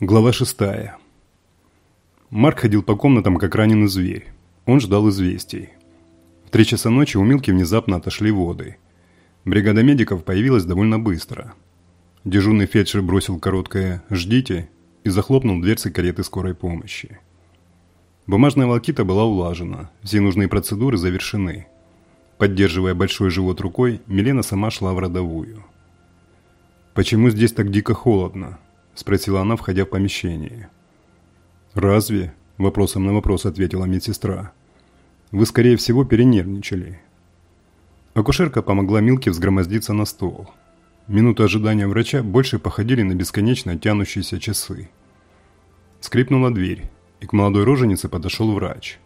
Глава шестая. Марк ходил по комнатам, как раненый зверь. Он ждал известий. В три часа ночи у Милки внезапно отошли воды. Бригада медиков появилась довольно быстро. Дежурный фельдшер бросил короткое «ждите» и захлопнул дверцы кареты скорой помощи. Бумажная волокита была улажена, все нужные процедуры завершены. Поддерживая большой живот рукой, Милена сама шла в родовую. «Почему здесь так дико холодно?» – спросила она, входя в помещение. «Разве?» – вопросом на вопрос ответила медсестра. «Вы, скорее всего, перенервничали». Акушерка помогла Милке взгромоздиться на стол. Минуты ожидания врача больше походили на бесконечно тянущиеся часы. Скрипнула дверь, и к молодой роженице подошел врач.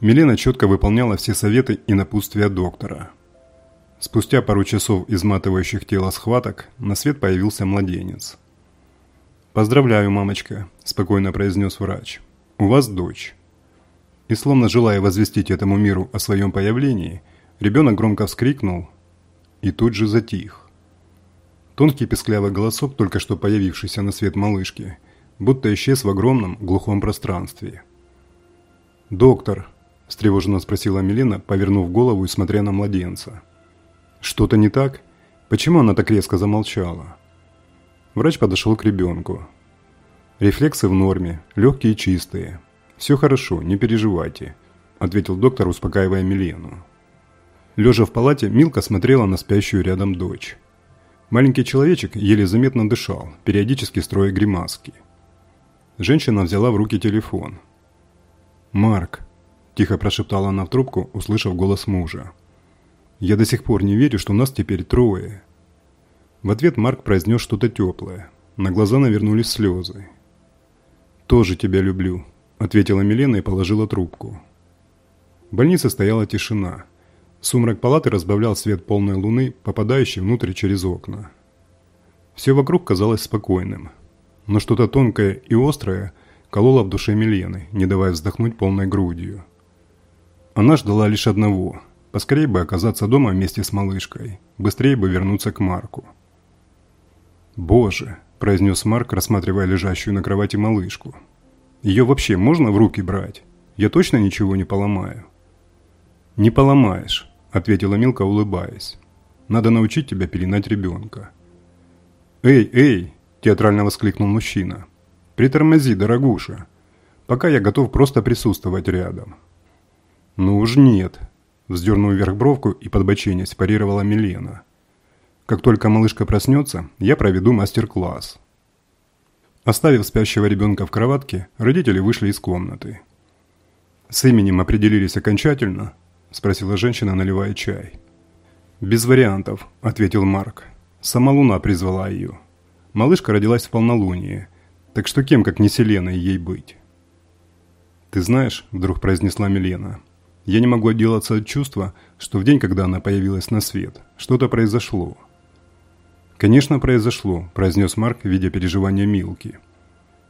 Милена четко выполняла все советы и напутствия доктора. Спустя пару часов изматывающих тело схваток на свет появился младенец – «Поздравляю, мамочка», – спокойно произнес врач. «У вас дочь». И словно желая возвестить этому миру о своем появлении, ребенок громко вскрикнул и тут же затих. Тонкий песклявый голосок, только что появившийся на свет малышки, будто исчез в огромном глухом пространстве. «Доктор», – встревоженно спросила Милена, повернув голову и смотря на младенца. «Что-то не так? Почему она так резко замолчала?» Врач подошел к ребенку. «Рефлексы в норме, легкие и чистые. Все хорошо, не переживайте», – ответил доктор, успокаивая Милену. Лежа в палате, Милка смотрела на спящую рядом дочь. Маленький человечек еле заметно дышал, периодически строя гримаски. Женщина взяла в руки телефон. «Марк», – тихо прошептала она в трубку, услышав голос мужа. «Я до сих пор не верю, что нас теперь трое. В ответ Марк произнес что-то теплое. На глаза навернулись слезы. «Тоже тебя люблю», – ответила Милена и положила трубку. В больнице стояла тишина. Сумрак палаты разбавлял свет полной луны, попадающий внутрь через окна. Все вокруг казалось спокойным. Но что-то тонкое и острое кололо в душе Милены, не давая вздохнуть полной грудью. Она ждала лишь одного – поскорее бы оказаться дома вместе с малышкой, быстрее бы вернуться к Марку. «Боже!» – произнес Марк, рассматривая лежащую на кровати малышку. «Ее вообще можно в руки брать? Я точно ничего не поломаю?» «Не поломаешь», – ответила Милка, улыбаясь. «Надо научить тебя пеленать ребенка». «Эй, эй!» – театрально воскликнул мужчина. «Притормози, дорогуша. Пока я готов просто присутствовать рядом». «Ну уж нет», – вздернув вверх бровку и подбоченясь, парировала Милена – как только малышка проснется, я проведу мастер-класс. Оставив спящего ребенка в кроватке, родители вышли из комнаты. «С именем определились окончательно?» – спросила женщина, наливая чай. «Без вариантов», – ответил Марк. «Сама луна призвала ее. Малышка родилась в полнолуние, так что кем, как не Селеной, ей быть?» «Ты знаешь», – вдруг произнесла Милена, – «я не могу отделаться от чувства, что в день, когда она появилась на свет, что-то произошло». «Конечно, произошло», – произнес Марк, видя переживания Милки.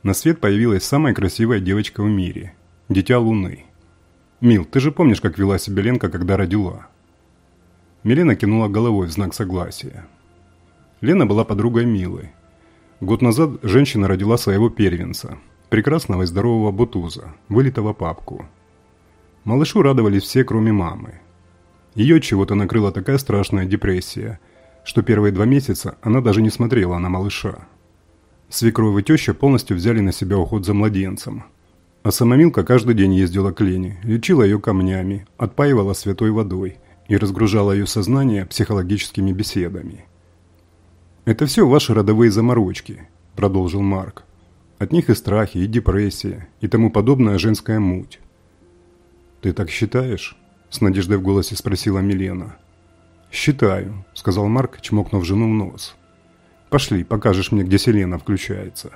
На свет появилась самая красивая девочка в мире – дитя Луны. «Мил, ты же помнишь, как вела себя Ленка, когда родила?» Милена кинула головой в знак согласия. Лена была подругой Милы. Год назад женщина родила своего первенца, прекрасного и здорового бутуза, вылитого папку. Малышу радовались все, кроме мамы. Ее чего-то накрыла такая страшная депрессия – что первые два месяца она даже не смотрела на малыша. Свекровь и теща полностью взяли на себя уход за младенцем. А сама Милка каждый день ездила к Лене, лечила ее камнями, отпаивала святой водой и разгружала ее сознание психологическими беседами. «Это все ваши родовые заморочки», – продолжил Марк. «От них и страхи, и депрессия, и тому подобная женская муть». «Ты так считаешь?» – с надеждой в голосе спросила Милена. «Считаю», – сказал Марк, чмокнув жену в нос. «Пошли, покажешь мне, где Селена включается».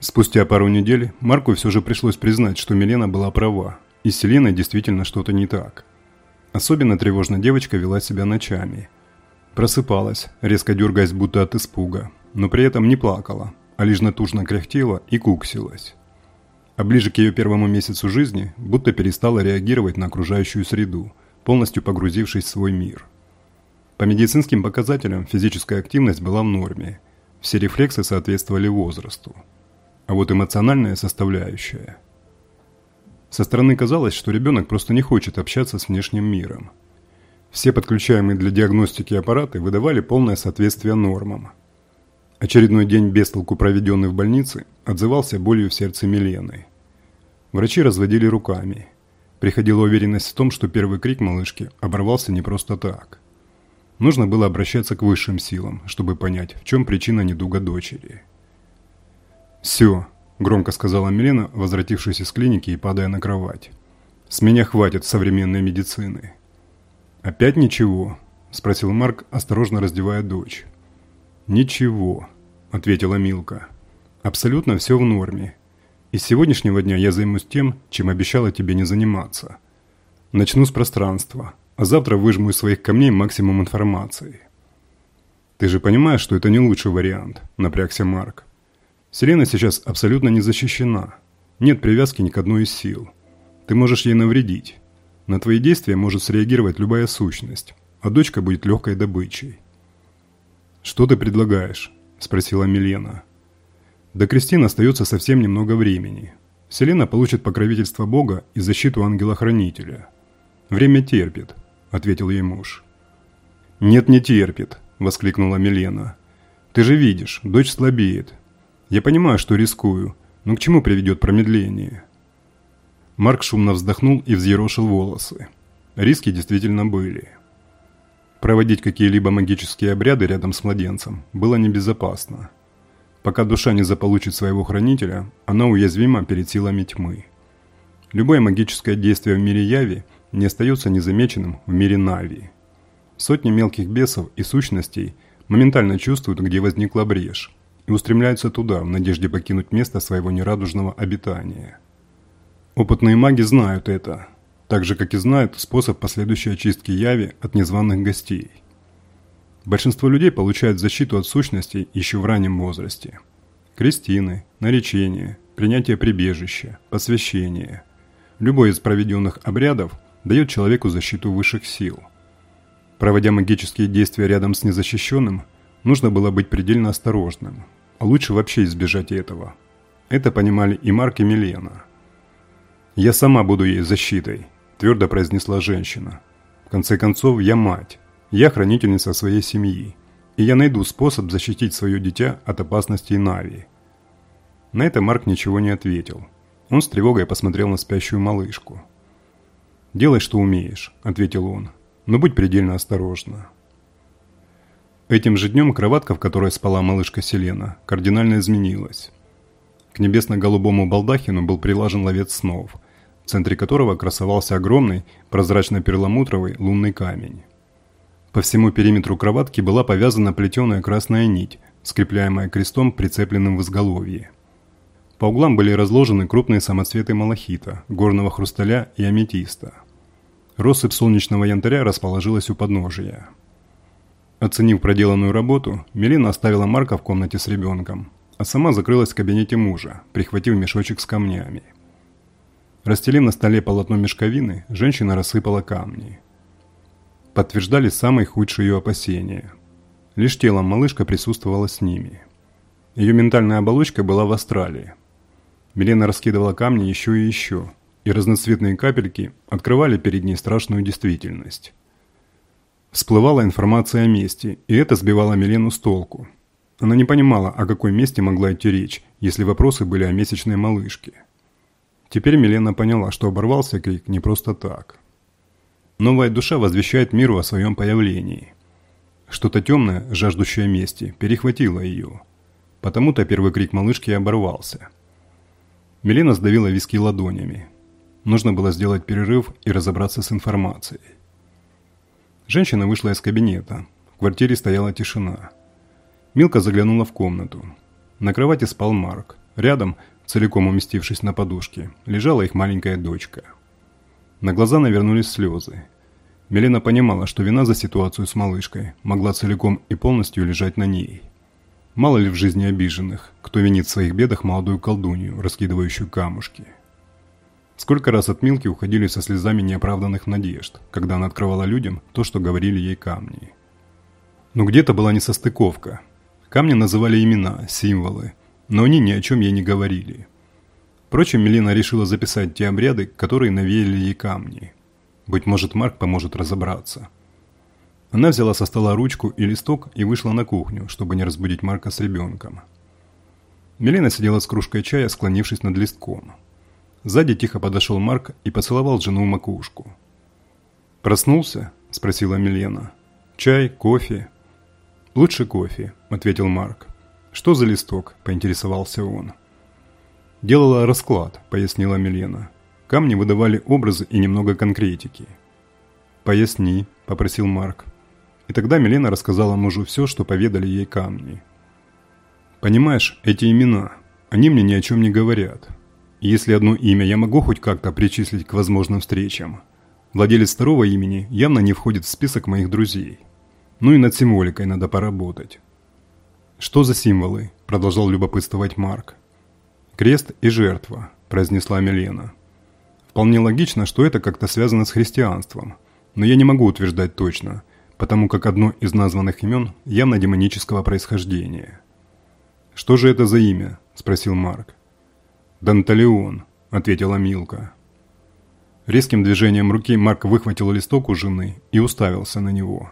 Спустя пару недель Марку все же пришлось признать, что Милена была права, и с Селеной действительно что-то не так. Особенно тревожно девочка вела себя ночами. Просыпалась, резко дергаясь будто от испуга, но при этом не плакала, а лишь натужно кряхтела и куксилась. А ближе к ее первому месяцу жизни будто перестала реагировать на окружающую среду – полностью погрузившись в свой мир. По медицинским показателям физическая активность была в норме. Все рефлексы соответствовали возрасту. А вот эмоциональная составляющая. Со стороны казалось, что ребенок просто не хочет общаться с внешним миром. Все подключаемые для диагностики аппараты выдавали полное соответствие нормам. Очередной день без толку проведенный в больнице отзывался болью в сердце Милены. Врачи разводили руками. Приходила уверенность в том, что первый крик малышки оборвался не просто так. Нужно было обращаться к высшим силам, чтобы понять, в чем причина недуга дочери. «Все», – громко сказала Милена, возвратившись из клиники и падая на кровать. «С меня хватит современной медицины». «Опять ничего?» – спросил Марк, осторожно раздевая дочь. «Ничего», – ответила Милка. «Абсолютно все в норме. И с сегодняшнего дня я займусь тем, чем обещала тебе не заниматься. Начну с пространства, а завтра выжму из своих камней максимум информации». «Ты же понимаешь, что это не лучший вариант», – напрягся Марк. «Селена сейчас абсолютно не защищена. Нет привязки ни к одной из сил. Ты можешь ей навредить. На твои действия может среагировать любая сущность, а дочка будет легкой добычей. «Что ты предлагаешь?» – спросила Милена. До Кристины остается совсем немного времени. Селена получит покровительство Бога и защиту ангела-хранителя. «Время терпит», – ответил ей муж. «Нет, не терпит», – воскликнула Милена. «Ты же видишь, дочь слабеет. Я понимаю, что рискую, но к чему приведет промедление?» Марк шумно вздохнул и взъерошил волосы. Риски действительно были. Проводить какие-либо магические обряды рядом с младенцем было небезопасно. Пока душа не заполучит своего хранителя, она уязвима перед силами тьмы. Любое магическое действие в мире Яви не остается незамеченным в мире Нави. Сотни мелких бесов и сущностей моментально чувствуют, где возникла брешь, и устремляются туда в надежде покинуть место своего нерадужного обитания – Опытные маги знают это, так же, как и знают способ последующей очистки яви от незваных гостей. Большинство людей получают защиту от сущностей еще в раннем возрасте. Крестины, наречения, принятие прибежища, посвящение. Любой из проведенных обрядов дает человеку защиту высших сил. Проводя магические действия рядом с незащищенным, нужно было быть предельно осторожным, а лучше вообще избежать этого. Это понимали и Марк, и Милена – «Я сама буду ей защитой», – твердо произнесла женщина. «В конце концов, я мать. Я хранительница своей семьи. И я найду способ защитить свое дитя от опасностей Нави». На это Марк ничего не ответил. Он с тревогой посмотрел на спящую малышку. «Делай, что умеешь», – ответил он. «Но будь предельно осторожна». Этим же днем кроватка, в которой спала малышка Селена, кардинально изменилась. К небесно-голубому балдахину был прилажен ловец снов, в центре которого красовался огромный, прозрачно-перламутровый лунный камень. По всему периметру кроватки была повязана плетеная красная нить, скрепляемая крестом, прицепленным в изголовье. По углам были разложены крупные самоцветы малахита, горного хрусталя и аметиста. Россыпь солнечного янтаря расположилась у подножия. Оценив проделанную работу, Мелина оставила Марка в комнате с ребенком, а сама закрылась в кабинете мужа, прихватив мешочек с камнями. Расстелив на столе полотно мешковины, женщина рассыпала камни. Подтверждали самые худшие ее опасения. Лишь телом малышка присутствовала с ними. Ее ментальная оболочка была в Австралии. Милена раскидывала камни еще и еще, и разноцветные капельки открывали перед ней страшную действительность. Всплывала информация о месте, и это сбивало Милену с толку – она не понимала, о какой месте могла идти речь, если вопросы были о месячной малышке. Теперь Милена поняла, что оборвался крик не просто так. Новая душа возвещает миру о своем появлении. Что-то темное, жаждущее мести, перехватило ее. Потому-то первый крик малышки оборвался. Милена сдавила виски ладонями. Нужно было сделать перерыв и разобраться с информацией. Женщина вышла из кабинета. В квартире стояла тишина. Милка заглянула в комнату. На кровати спал Марк. Рядом, целиком уместившись на подушке, лежала их маленькая дочка. На глаза навернулись слезы. Милена понимала, что вина за ситуацию с малышкой могла целиком и полностью лежать на ней. Мало ли в жизни обиженных, кто винит в своих бедах молодую колдунью, раскидывающую камушки. Сколько раз от Милки уходили со слезами неоправданных надежд, когда она открывала людям то, что говорили ей камни. Но где-то была несостыковка, Камни называли имена, символы, но они ни о чем ей не говорили. Впрочем, Милена решила записать те обряды, которые навеяли ей камни. Быть может, Марк поможет разобраться. Она взяла со стола ручку и листок и вышла на кухню, чтобы не разбудить Марка с ребенком. Милена сидела с кружкой чая, склонившись над листком. Сзади тихо подошел Марк и поцеловал жену в макушку. «Проснулся?» – спросила Милена. «Чай? Кофе?» «Лучше кофе», – ответил Марк. «Что за листок?» – поинтересовался он. «Делала расклад», – пояснила Милена. Камни выдавали образы и немного конкретики. «Поясни», – попросил Марк. И тогда Милена рассказала мужу все, что поведали ей камни. «Понимаешь, эти имена, они мне ни о чем не говорят. Если одно имя я могу хоть как-то причислить к возможным встречам, владелец второго имени явно не входит в список моих друзей. Ну и над символикой надо поработать». «Что за символы?» – продолжал любопытствовать Марк. «Крест и жертва», – произнесла Милена. «Вполне логично, что это как-то связано с христианством, но я не могу утверждать точно, потому как одно из названных имен явно демонического происхождения. «Что же это за имя?» – спросил Марк. «Данталеон», – ответила Милка. Резким движением руки Марк выхватил листок у жены и уставился на него.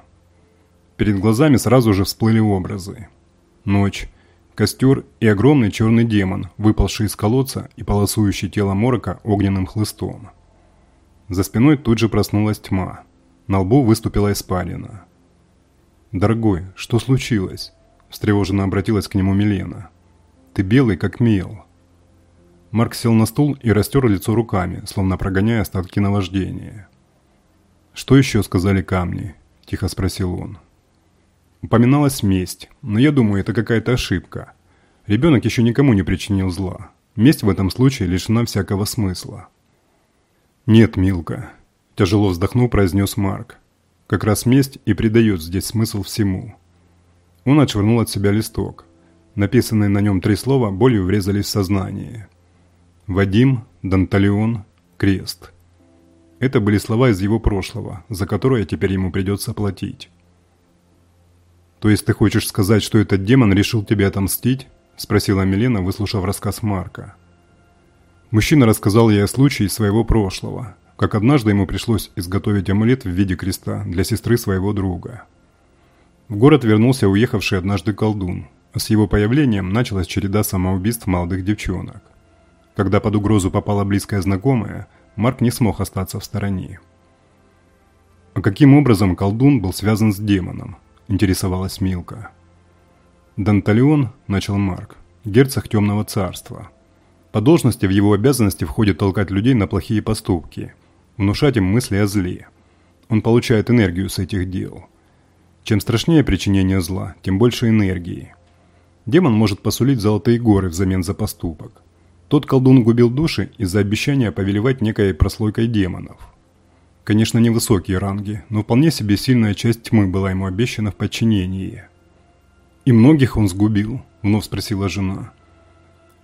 Перед глазами сразу же всплыли образы. Ночь, костер и огромный черный демон, выпалший из колодца и полосующий тело Морока огненным хлыстом. За спиной тут же проснулась тьма. На лбу выступила испарина. «Дорогой, что случилось?» – встревоженно обратилась к нему Милена. «Ты белый, как мел». Марк сел на стул и растер лицо руками, словно прогоняя остатки наваждения. «Что еще сказали камни?» – тихо спросил он. Упоминалась месть, но я думаю, это какая-то ошибка. Ребенок еще никому не причинил зла. Месть в этом случае лишена всякого смысла. «Нет, Милка, Тяжело вздохнув, произнес Марк. Как раз месть и придает здесь смысл всему. Он отшвырнул от себя листок. Написанные на нем три слова болью врезались в сознание. Вадим, Данталион, Крест. Это были слова из его прошлого, за которые теперь ему придется платить. «То есть ты хочешь сказать, что этот демон решил тебе отомстить?» – спросила Милена, выслушав рассказ Марка. Мужчина рассказал ей о случае своего прошлого, как однажды ему пришлось изготовить амулет в виде креста для сестры своего друга. В город вернулся уехавший однажды колдун, а с его появлением началась череда самоубийств молодых девчонок. Когда под угрозу попала близкая знакомая, Марк не смог остаться в стороне. «А каким образом колдун был связан с демоном?» – интересовалась Милка. «Данталион», – начал Марк, – «герцог Темного Царства». По должности в его обязанности входит толкать людей на плохие поступки – внушать им мысли о зле. Он получает энергию с этих дел. Чем страшнее причинение зла, тем больше энергии. Демон может посулить золотые горы взамен за поступок. Тот колдун губил души из-за обещания повелевать некой прослойкой демонов. Конечно, не высокие ранги, но вполне себе сильная часть тьмы была ему обещана в подчинении. «И многих он сгубил?» – вновь спросила жена.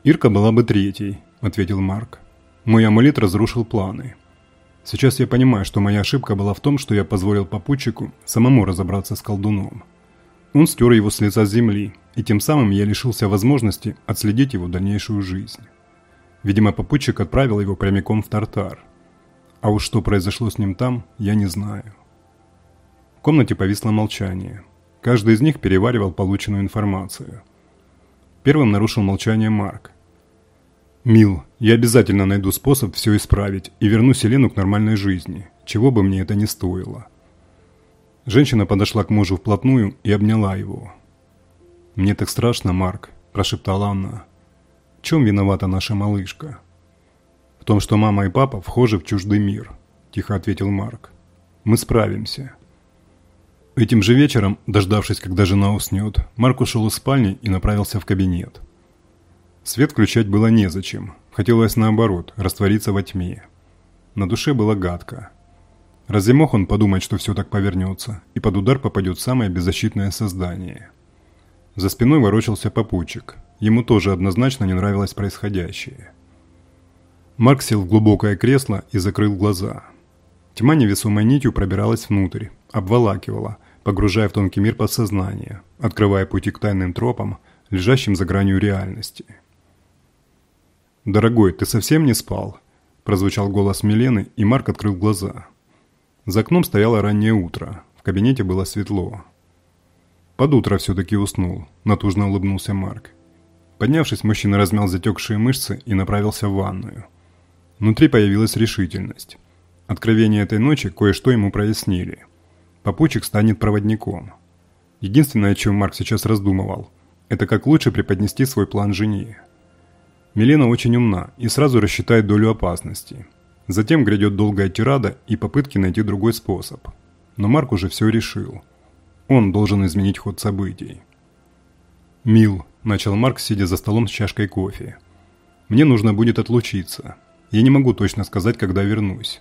«Ирка была бы третьей», – ответил Марк. «Мой амулет разрушил планы. Сейчас я понимаю, что моя ошибка была в том, что я позволил попутчику самому разобраться с колдуном. Он стер его с лица земли, и тем самым я лишился возможности отследить его дальнейшую жизнь. Видимо, попутчик отправил его прямиком в Тартар. А уж что произошло с ним там, я не знаю. В комнате повисло молчание. Каждый из них переваривал полученную информацию. Первым нарушил молчание Марк. «Мил, я обязательно найду способ все исправить и верну Селену к нормальной жизни, чего бы мне это ни стоило». Женщина подошла к мужу вплотную и обняла его. «Мне так страшно, Марк», – прошептала она. «В чем виновата наша малышка?» «В том, что мама и папа вхожи в чуждый мир», – тихо ответил Марк. «Мы справимся». Этим же вечером, дождавшись, когда жена уснет, Марк ушел из спальни и направился в кабинет. Свет включать было незачем. Хотелось наоборот, раствориться во тьме. На душе было гадко. Разве мог он подумать, что все так повернется, и под удар попадет самое беззащитное создание? За спиной ворочался попутчик. Ему тоже однозначно не нравилось происходящее. Марк сел в глубокое кресло и закрыл глаза. Тьма невесомой нитью пробиралась внутрь, обволакивала, погружая в тонкий мир подсознания, открывая пути к тайным тропам, лежащим за гранью реальности. «Дорогой, ты совсем не спал?» – прозвучал голос Милены, и Марк открыл глаза. За окном стояло раннее утро, в кабинете было светло. «Под утро все-таки уснул», – натужно улыбнулся Марк. Поднявшись, мужчина размял затекшие мышцы и направился в ванную. Внутри появилась решительность. Откровения этой ночи кое-что ему прояснили. Попутчик станет проводником. Единственное, о чем Марк сейчас раздумывал, это как лучше преподнести свой план жене. Милена очень умна и сразу рассчитает долю опасности. Затем грядет долгая тирада и попытки найти другой способ. Но Марк уже все решил. Он должен изменить ход событий. «Мил», – начал Марк, сидя за столом с чашкой кофе. «Мне нужно будет отлучиться. Я не могу точно сказать, когда вернусь».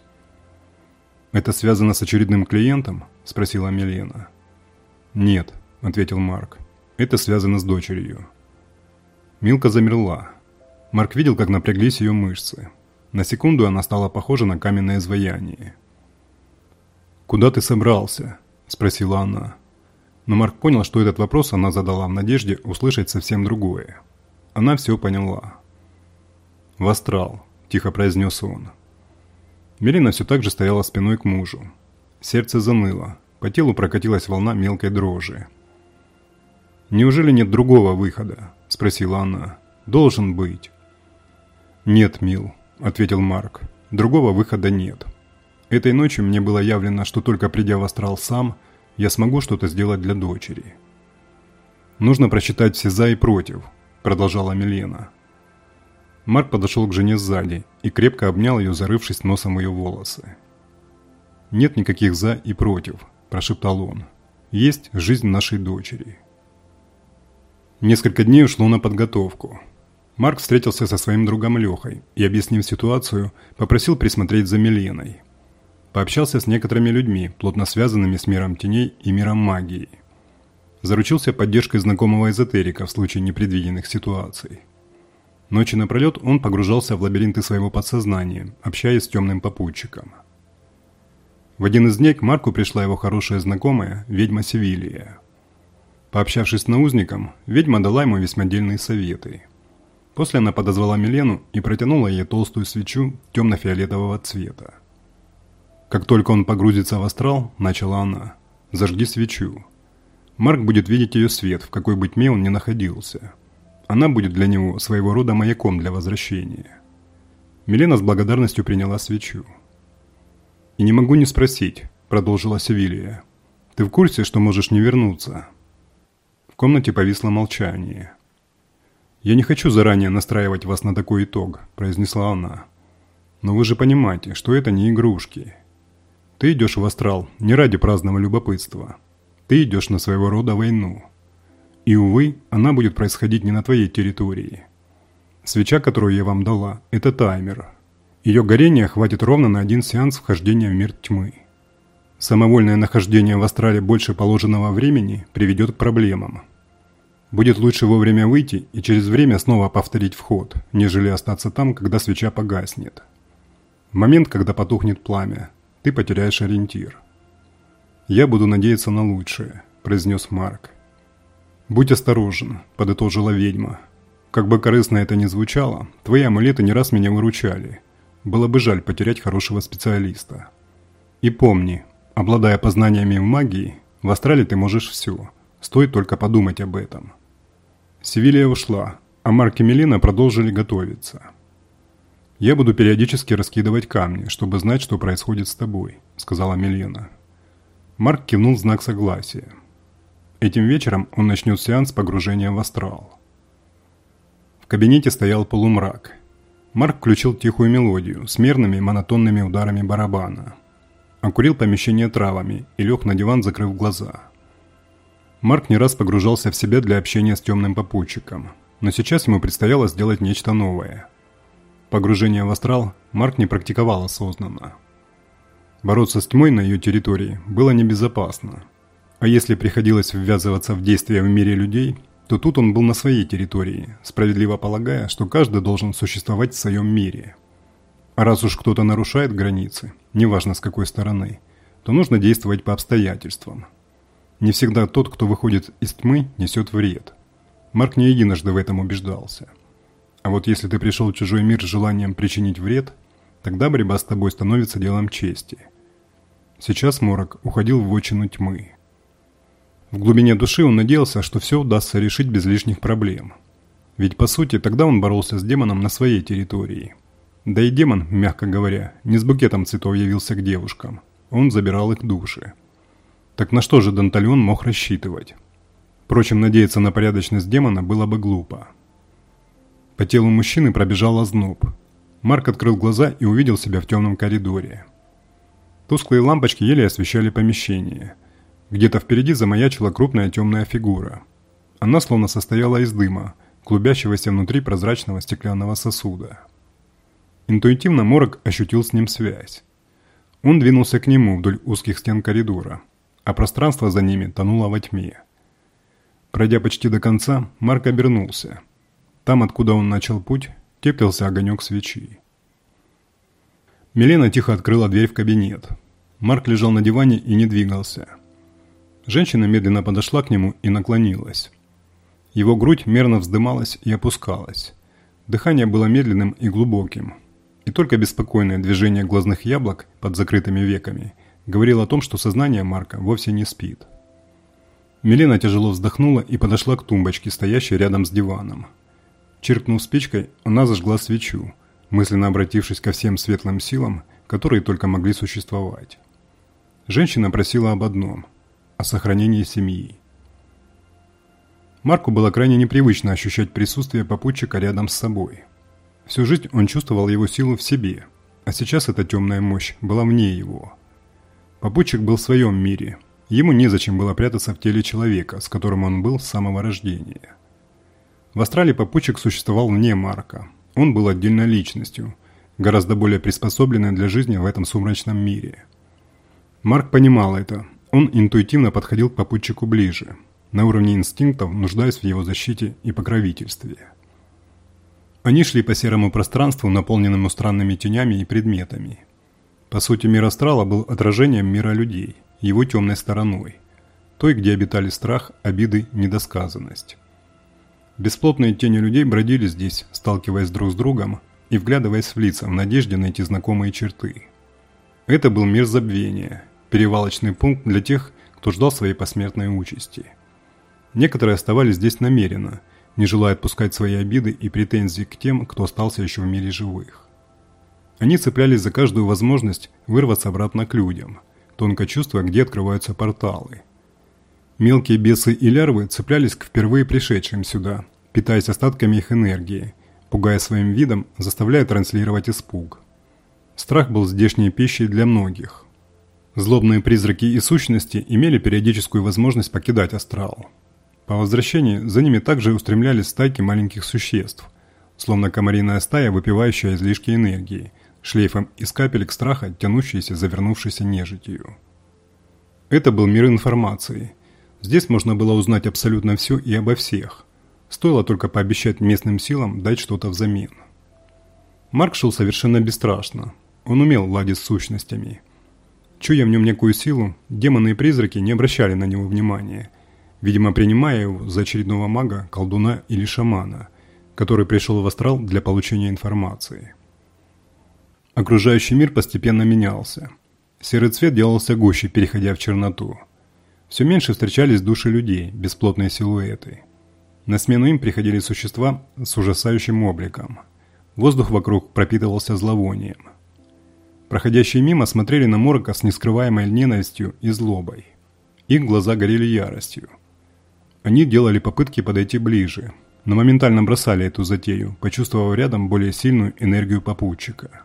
«Это связано с очередным клиентом?» – спросила Милена. «Нет», – ответил Марк. «Это связано с дочерью». Милка замерла. Марк видел, как напряглись ее мышцы. На секунду она стала похожа на каменное изваяние. «Куда ты собрался?» – спросила она. Но Марк понял, что этот вопрос она задала в надежде услышать совсем другое. Она все поняла. «В астрал», – тихо произнес он. Мелина все так же стояла спиной к мужу. Сердце заныло, по телу прокатилась волна мелкой дрожи. «Неужели нет другого выхода?» – спросила она. «Должен быть». «Нет, мил», – ответил Марк. «Другого выхода нет. Этой ночью мне было явлено, что только придя в астрал сам, я смогу что-то сделать для дочери». «Нужно просчитать все «за» и «против», – продолжала Милена. Марк подошел к жене сзади и крепко обнял ее, зарывшись носом в ее волосы. «Нет никаких «за» и «против», – прошептал он. «Есть жизнь нашей дочери». Несколько дней ушло на подготовку – Марк встретился со своим другом Лехой и, объяснив ситуацию, попросил присмотреть за Миленой. Пообщался с некоторыми людьми, плотно связанными с миром теней и миром магии. Заручился поддержкой знакомого эзотерика в случае непредвиденных ситуаций. Ночи напролет он погружался в лабиринты своего подсознания, общаясь с темным попутчиком. В один из дней к Марку пришла его хорошая знакомая, ведьма Севилия. Пообщавшись с наузником, ведьма дала ему весьма дельные советы – После она подозвала Милену и протянула ей толстую свечу темно-фиолетового цвета. «Как только он погрузится в астрал», – начала она, – «зажги свечу. Марк будет видеть ее свет, в какой бы тьме он ни находился. Она будет для него своего рода маяком для возвращения». Милена с благодарностью приняла свечу. «И не могу не спросить», – продолжила Севилия. «Ты в курсе, что можешь не вернуться?» В комнате повисло молчание. «Я не хочу заранее настраивать вас на такой итог», – произнесла она. «Но вы же понимаете, что это не игрушки. Ты идешь в астрал не ради праздного любопытства. Ты идешь на своего рода войну. И, увы, она будет происходить не на твоей территории. Свеча, которую я вам дала, это таймер. Ее горение хватит ровно на один сеанс вхождения в мир тьмы. Самовольное нахождение в астрале больше положенного времени приведет к проблемам – Будет лучше вовремя выйти и через время снова повторить вход, нежели остаться там, когда свеча погаснет. В момент, когда потухнет пламя, ты потеряешь ориентир. «Я буду надеяться на лучшее», – произнес Марк. «Будь осторожен», – подытожила ведьма. «Как бы корыстно это ни звучало, твои амулеты не раз меня выручали. Было бы жаль потерять хорошего специалиста. И помни, обладая познаниями в магии, в астрале ты можешь все. Стоит только подумать об этом». Севилия ушла, а Марк и Мелина продолжили готовиться. «Я буду периодически раскидывать камни, чтобы знать, что происходит с тобой», – сказала Мелина. Марк кивнул знак согласия. Этим вечером он начнет сеанс погружения в астрал. В кабинете стоял полумрак. Марк включил тихую мелодию с мерными монотонными ударами барабана. Окурил помещение травами и лег на диван, закрыв глаза – Марк не раз погружался в себя для общения с темным попутчиком, но сейчас ему предстояло сделать нечто новое. Погружение в астрал Марк не практиковал осознанно. Бороться с тьмой на ее территории было небезопасно. А если приходилось ввязываться в действия в мире людей, то тут он был на своей территории, справедливо полагая, что каждый должен существовать в своем мире. А раз уж кто-то нарушает границы, неважно с какой стороны, то нужно действовать по обстоятельствам – Не всегда тот, кто выходит из тьмы, несет вред. Марк не единожды в этом убеждался. А вот если ты пришел в чужой мир с желанием причинить вред, тогда борьба с тобой становится делом чести. Сейчас Морок уходил в вотчину тьмы. В глубине души он надеялся, что все удастся решить без лишних проблем. Ведь по сути тогда он боролся с демоном на своей территории. Да и демон, мягко говоря, не с букетом цветов явился к девушкам. Он забирал их души. Так на что же Данталион мог рассчитывать? Впрочем, надеяться на порядочность демона было бы глупо. По телу мужчины пробежал озноб. Марк открыл глаза и увидел себя в темном коридоре. Тусклые лампочки еле освещали помещение. Где-то впереди замаячила крупная темная фигура. Она словно состояла из дыма, клубящегося внутри прозрачного стеклянного сосуда. Интуитивно Морок ощутил с ним связь. Он двинулся к нему вдоль узких стен коридора, а пространство за ними тонуло во тьме. Пройдя почти до конца, Марк обернулся. Там, откуда он начал путь, теплился огонек свечи. Милена тихо открыла дверь в кабинет. Марк лежал на диване и не двигался. Женщина медленно подошла к нему и наклонилась. Его грудь мерно вздымалась и опускалась. Дыхание было медленным и глубоким, и только беспокойное движение глазных яблок под закрытыми веками говорило о том, что сознание Марка вовсе не спит. Милена тяжело вздохнула и подошла к тумбочке, стоящей рядом с диваном. Чиркнув спичкой, она зажгла свечу, мысленно обратившись ко всем светлым силам, которые только могли существовать. Женщина просила об одном – о сохранении семьи. Марку было крайне непривычно ощущать присутствие попутчика рядом с собой – Всю жизнь он чувствовал его силу в себе, а сейчас эта темная мощь была вне его. Попутчик был в своем мире, ему незачем было прятаться в теле человека, с которым он был с самого рождения. В астрале попутчик существовал вне Марка, он был отдельной личностью, гораздо более приспособленной для жизни в этом сумрачном мире. Марк понимал это, он интуитивно подходил к попутчику ближе, на уровне инстинктов нуждаясь в его защите и покровительстве. Они шли по серому пространству, наполненному странными тенями и предметами. По сути, мир астрала был отражением мира людей, его темной стороной, той, где обитали страх, обиды, недосказанность. Бесплотные тени людей бродили здесь, сталкиваясь друг с другом и вглядываясь в лица в надежде найти знакомые черты. Это был мир забвения, перевалочный пункт для тех, кто ждал своей посмертной участи. Некоторые оставались здесь намеренно – не желая отпускать свои обиды и претензии к тем, кто остался еще в мире живых. Они цеплялись за каждую возможность вырваться обратно к людям, тонко чувствуя, где открываются порталы. Мелкие бесы и лярвы цеплялись к впервые пришедшим сюда, питаясь остатками их энергии, пугая своим видом, заставляя транслировать испуг. Страх был здешней пищей для многих. Злобные призраки и сущности имели периодическую возможность покидать астрал – по возвращении за ними также устремлялись стайки маленьких существ, словно комариная стая, выпивающая излишки энергии, шлейфом из капелек страха, тянущейся завернувшейся нежитью. Это был мир информации. Здесь можно было узнать абсолютно все и обо всех. Стоило только пообещать местным силам дать что-то взамен. Марк шел совершенно бесстрашно. Он умел ладить с сущностями. Чуя в нем некую силу, демоны и призраки не обращали на него внимания – видимо принимая его за очередного мага, колдуна или шамана, который пришел в астрал для получения информации. Окружающий мир постепенно менялся. Серый цвет делался гуще, переходя в черноту. Все меньше встречались души людей, бесплотные силуэты. На смену им приходили существа с ужасающим обликом. Воздух вокруг пропитывался зловонием. Проходящие мимо смотрели на Морока с нескрываемой ненавистью и злобой. Их глаза горели яростью. Они делали попытки подойти ближе, но моментально бросали эту затею, почувствовав рядом более сильную энергию попутчика.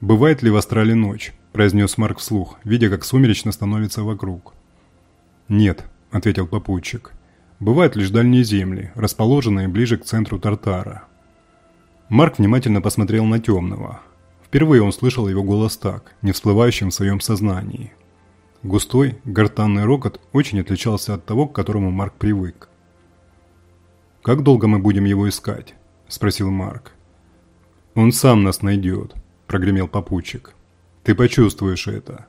«Бывает ли в астрале ночь?» – произнес Марк вслух, видя, как сумеречно становится вокруг. «Нет», – ответил попутчик. «Бывают лишь дальние земли, расположенные ближе к центру Тартара». Марк внимательно посмотрел на темного. Впервые он слышал его голос так, не всплывающим в своем сознании – Густой, гортанный рокот очень отличался от того, к которому Марк привык. «Как долго мы будем его искать?» – спросил Марк. «Он сам нас найдет», – прогремел попутчик. «Ты почувствуешь это».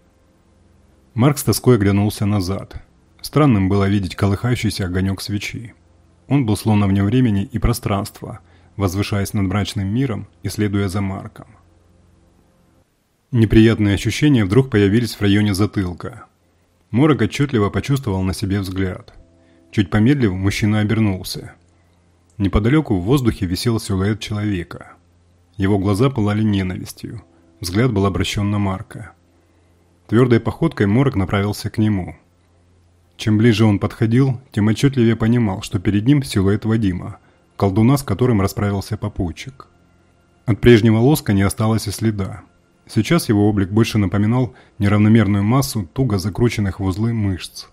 Марк с тоской оглянулся назад. Странным было видеть колыхающийся огонек свечи. Он был словно вне времени и пространства, возвышаясь над мрачным миром и следуя за Марком. Неприятные ощущения вдруг появились в районе затылка. Морок отчетливо почувствовал на себе взгляд. Чуть помедлив, мужчина обернулся. Неподалеку в воздухе висел силуэт человека. Его глаза пылали ненавистью. Взгляд был обращен на Марка. Твердой походкой Морок направился к нему. Чем ближе он подходил, тем отчетливее понимал, что перед ним силуэт Вадима, колдуна, с которым расправился попутчик. От прежнего лоска не осталось и следа. Сейчас его облик больше напоминал неравномерную массу туго закрученных в узлы мышц.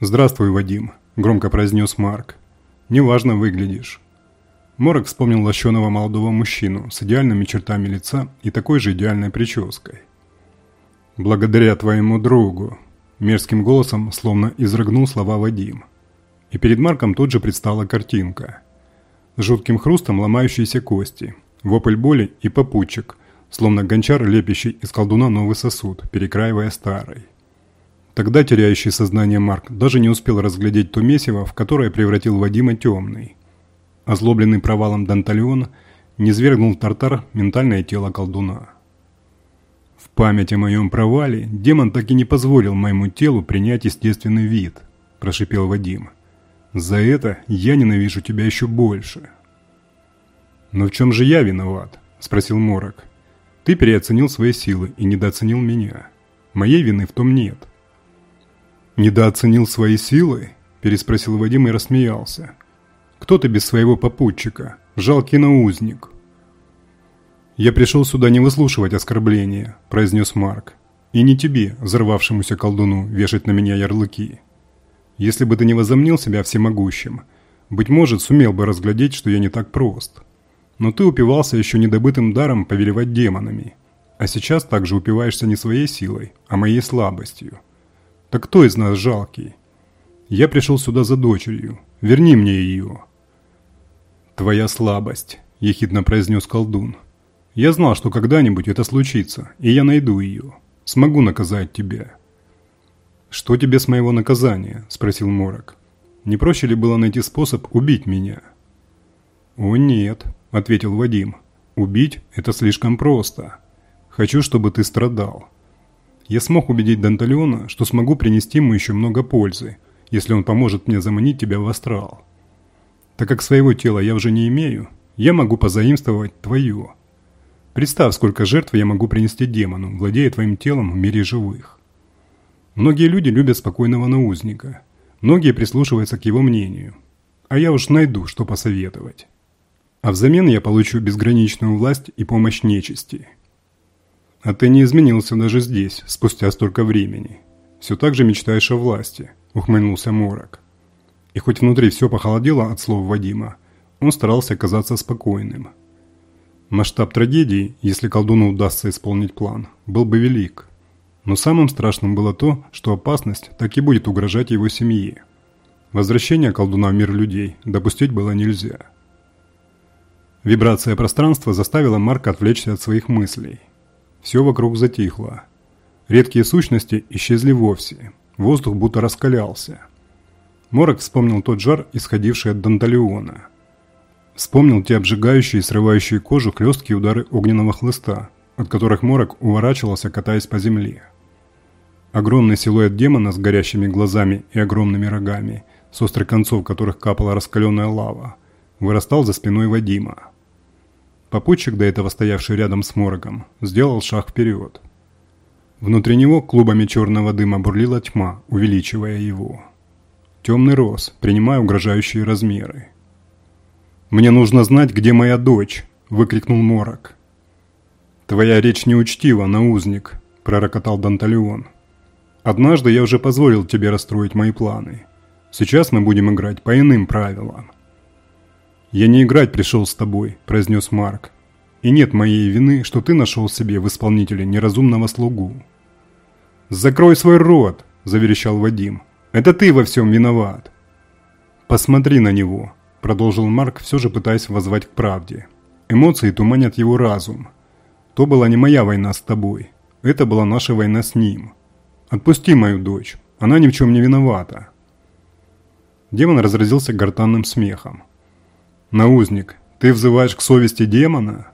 «Здравствуй, Вадим», – громко произнес Марк. «Неважно выглядишь». Морок вспомнил лощеного молодого мужчину с идеальными чертами лица и такой же идеальной прической. «Благодаря твоему другу», – мерзким голосом словно изрыгнул слова Вадим. И перед Марком тут же предстала картинка. С жутким хрустом ломающиеся кости, вопль боли и попутчик – словно гончар, лепящий из колдуна новый сосуд, перекраивая старый. Тогда теряющий сознание Марк даже не успел разглядеть то месиво, в которое превратил Вадима темный. Озлобленный провалом Данталион низвергнул тартар ментальное тело колдуна. В память о моем провале демон так и не позволил моему телу принять естественный вид, прошипел Вадим. За это я ненавижу тебя еще больше. Но в чем же я виноват? спросил Морок. Ты переоценил свои силы и недооценил меня. Моей вины в том нет». «Недооценил свои силы?» – переспросил Вадим и рассмеялся. «Кто ты без своего попутчика? Жалкий наузник». «Я пришел сюда не выслушивать оскорбления», – произнес Марк. «И не тебе, взорвавшемуся колдуну, вешать на меня ярлыки. Если бы ты не возомнил себя всемогущим, быть может, сумел бы разглядеть, что я не так прост» но ты упивался еще недобытым даром повелевать демонами. А сейчас также упиваешься не своей силой, а моей слабостью. Так кто из нас жалкий? Я пришел сюда за дочерью. Верни мне ее. Твоя слабость, ехидно произнес колдун. Я знал, что когда-нибудь это случится, и я найду ее. Смогу наказать тебя. «Что тебе с моего наказания?» – спросил Морок. «Не проще ли было найти способ убить меня?» «О нет», – ответил Вадим. «Убить – это слишком просто. Хочу, чтобы ты страдал». Я смог убедить Данталиона, что смогу принести ему еще много пользы, если он поможет мне заманить тебя в астрал. Так как своего тела я уже не имею, я могу позаимствовать твое. Представь, сколько жертв я могу принести демону, владея твоим телом в мире живых. Многие люди любят спокойного наузника. Многие прислушиваются к его мнению. А я уж найду, что посоветовать. А взамен я получу безграничную власть и помощь нечисти. А ты не изменился даже здесь, спустя столько времени. Все так же мечтаешь о власти, ухмыльнулся Морок. И хоть внутри все похолодело от слов Вадима, он старался казаться спокойным. Масштаб трагедии, если колдуну удастся исполнить план, был бы велик. Но самым страшным было то, что опасность так и будет угрожать его семье. Возвращение колдуна в мир людей допустить было нельзя. Вибрация пространства заставила Марка отвлечься от своих мыслей. Все вокруг затихло. Редкие сущности исчезли вовсе. Воздух будто раскалялся. Морок вспомнил тот жар, исходивший от Данталиона. Вспомнил те обжигающие и срывающие кожу хлесткие удары огненного хлыста, от которых Морок уворачивался, катаясь по земле. Огромный силуэт демона с горящими глазами и огромными рогами, с острых концов которых капала раскаленная лава, вырастал за спиной Вадима. Попутчик, до этого стоявший рядом с мороком, сделал шаг вперед. Внутри него клубами черного дыма бурлила тьма, увеличивая его. Темный рос, принимая угрожающие размеры. «Мне нужно знать, где моя дочь!» – выкрикнул Морок. «Твоя речь неучтива, наузник!» – пророкотал Данталион. «Однажды я уже позволил тебе расстроить мои планы. Сейчас мы будем играть по иным правилам». «Я не играть пришел с тобой», – произнес Марк. «И нет моей вины, что ты нашел себе в исполнителе неразумного слугу». «Закрой свой рот!» – заверещал Вадим. «Это ты во всем виноват!» «Посмотри на него!» – продолжил Марк, все же пытаясь воззвать к правде. «Эмоции туманят его разум. То была не моя война с тобой. Это была наша война с ним. Отпусти мою дочь. Она ни в чем не виновата». Демон разразился гортанным смехом. «Наузник, ты взываешь к совести демона?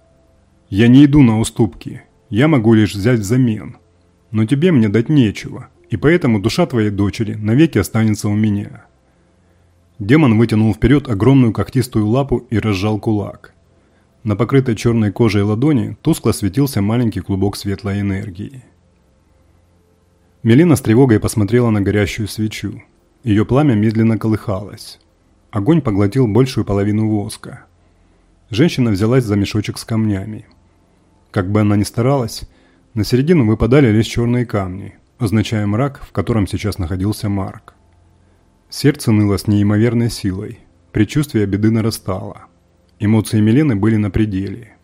Я не иду на уступки. Я могу лишь взять взамен. Но тебе мне дать нечего, и поэтому душа твоей дочери навеки останется у меня». Демон вытянул вперед огромную когтистую лапу и разжал кулак. На покрытой черной кожей ладони тускло светился маленький клубок светлой энергии. Мелина с тревогой посмотрела на горящую свечу. Ее пламя медленно колыхалось. Огонь поглотил большую половину воска. Женщина взялась за мешочек с камнями. Как бы она ни старалась, на середину выпадали лишь черные камни, означая мрак, в котором сейчас находился Марк. Сердце ныло с неимоверной силой. Предчувствие беды нарастало. Эмоции Милены были на пределе.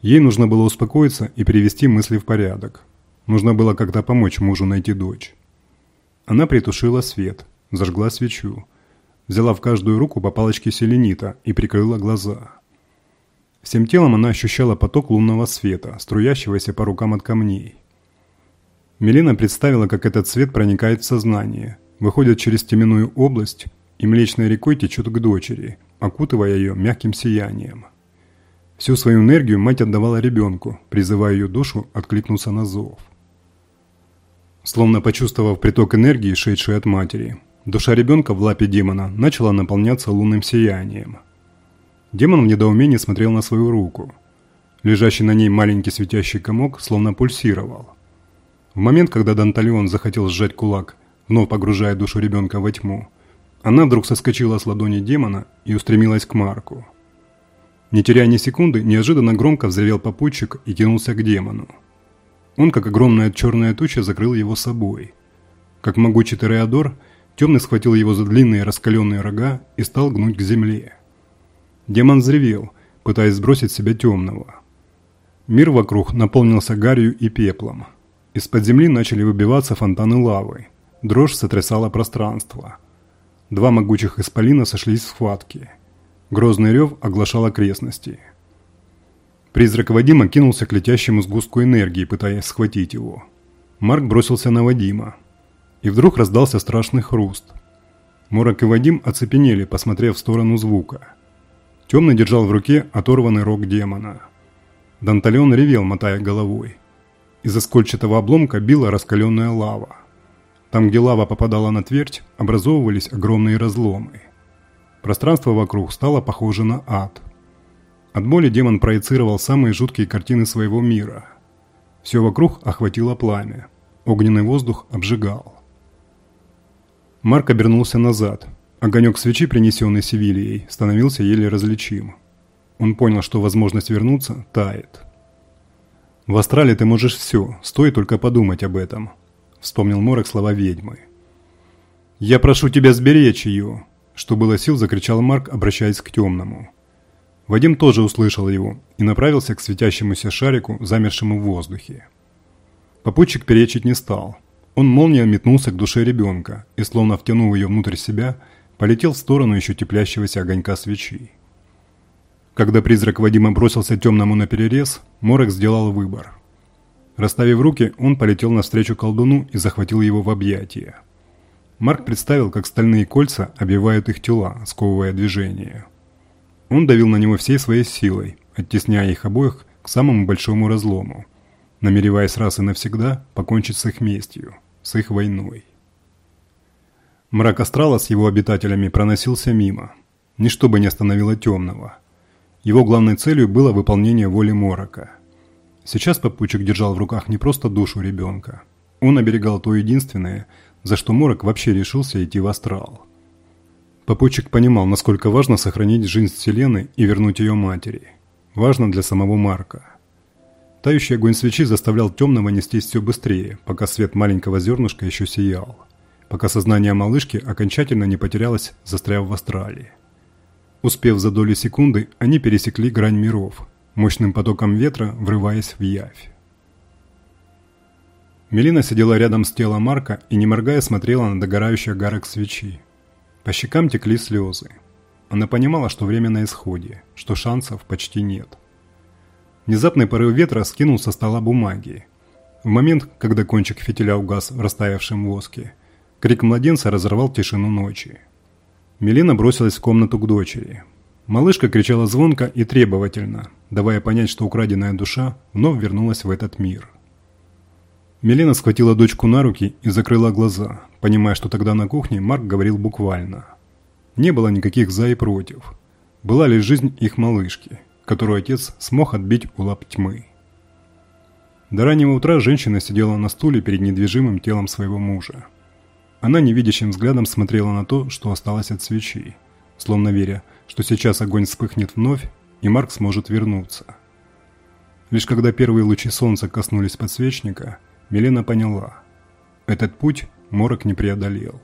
Ей нужно было успокоиться и привести мысли в порядок. Нужно было как-то помочь мужу найти дочь. Она притушила свет, зажгла свечу, взяла в каждую руку по палочке селенита и прикрыла глаза. Всем телом она ощущала поток лунного света, струящегося по рукам от камней. Милена представила, как этот свет проникает в сознание – выходит через теменную область и Млечной рекой течет к дочери, окутывая ее мягким сиянием. Всю свою энергию мать отдавала ребенку, призывая ее душу откликнуться на зов. Словно почувствовав приток энергии, шедшей от матери, душа ребенка в лапе демона начала наполняться лунным сиянием. Демон в недоумении смотрел на свою руку. Лежащий на ней маленький светящий комок словно пульсировал. В момент, когда Данталион захотел сжать кулак вновь погружая душу ребенка во тьму. Она вдруг соскочила с ладони демона и устремилась к Марку. Не теряя ни секунды, неожиданно громко взревел попутчик и кинулся к демону. Он, как огромная черная туча, закрыл его собой. Как могучий Тореадор, темный схватил его за длинные раскаленные рога и стал гнуть к земле. Демон взревел, пытаясь сбросить себя темного. Мир вокруг наполнился гарью и пеплом. Из-под земли начали выбиваться фонтаны лавы. Дрожь сотрясала пространство. Два могучих исполина сошлись в схватке. Грозный рев оглашал окрестности. Призрак Вадима кинулся к летящему сгустку энергии, пытаясь схватить его. Марк бросился на Вадима. И вдруг раздался страшный хруст. Морок и Вадим оцепенели, посмотрев в сторону звука. Темный держал в руке оторванный рог демона. Данталион ревел, мотая головой. Из оскольчатого обломка била раскаленная лава. Там, где лава попадала на твердь, образовывались огромные разломы. Пространство вокруг стало похоже на ад. От боли демон проецировал самые жуткие картины своего мира. Все вокруг охватило пламя. Огненный воздух обжигал. Марк обернулся назад. Огонек свечи, принесенный Севильей, становился еле различим. Он понял, что возможность вернуться тает. В астрале ты можешь все, стоит только подумать об этом. – вспомнил Морок слова ведьмы. «Я прошу тебя сберечь ее!» – что было сил, закричал Марк, обращаясь к темному. Вадим тоже услышал его и направился к светящемуся шарику, замершему в воздухе. Попутчик перечить не стал. Он молнией метнулся к душе ребенка и, словно втянув ее внутрь себя, полетел в сторону еще теплящегося огонька свечи. Когда призрак Вадима бросился темному на перерез, Морок сделал выбор. Расставив руки, он полетел навстречу колдуну и захватил его в объятия. Марк представил, как стальные кольца обвивают их тела, сковывая движение. Он давил на него всей своей силой, оттесняя их обоих к самому большому разлому, намереваясь раз и навсегда покончить с их местью, с их войной. Мрак астрала с его обитателями проносился мимо. Ничто бы не остановило темного. Его главной целью было выполнение воли Морока – Сейчас попутчик держал в руках не просто душу ребенка. Он оберегал то единственное, за что Морок вообще решился идти в астрал. Попутчик понимал, насколько важно сохранить жизнь Селены и вернуть ее матери. Важно для самого Марка. Тающий огонь свечи заставлял темного нестись все быстрее, пока свет маленького зернышка еще сиял. Пока сознание малышки окончательно не потерялось, застряв в астрале. Успев за доли секунды, они пересекли грань миров – мощным потоком ветра врываясь в явь. Мелина сидела рядом с телом Марка и, не моргая, смотрела на догорающий огарок свечи. По щекам текли слезы. Она понимала, что время на исходе, что шансов почти нет. Внезапный порыв ветра скинул со стола бумаги. В момент, когда кончик фитиля угас в растаявшем воске, Крик младенца разорвал тишину ночи. Милена бросилась в комнату к дочери. Малышка кричала звонко и требовательно, давая понять, что украденная душа вновь вернулась в этот мир. Милена схватила дочку на руки и закрыла глаза, понимая, что тогда на кухне Марк говорил буквально. Не было никаких «за» и «против». Была лишь жизнь их малышки, которую отец смог отбить у лап тьмы. До раннего утра женщина сидела на стуле перед недвижимым телом своего мужа. Она невидящим взглядом смотрела на то, что осталось от свечи, словно веря, что сейчас огонь вспыхнет вновь, и Марк сможет вернуться. Лишь когда первые лучи солнца коснулись подсвечника, Милена поняла – этот путь Морок не преодолел.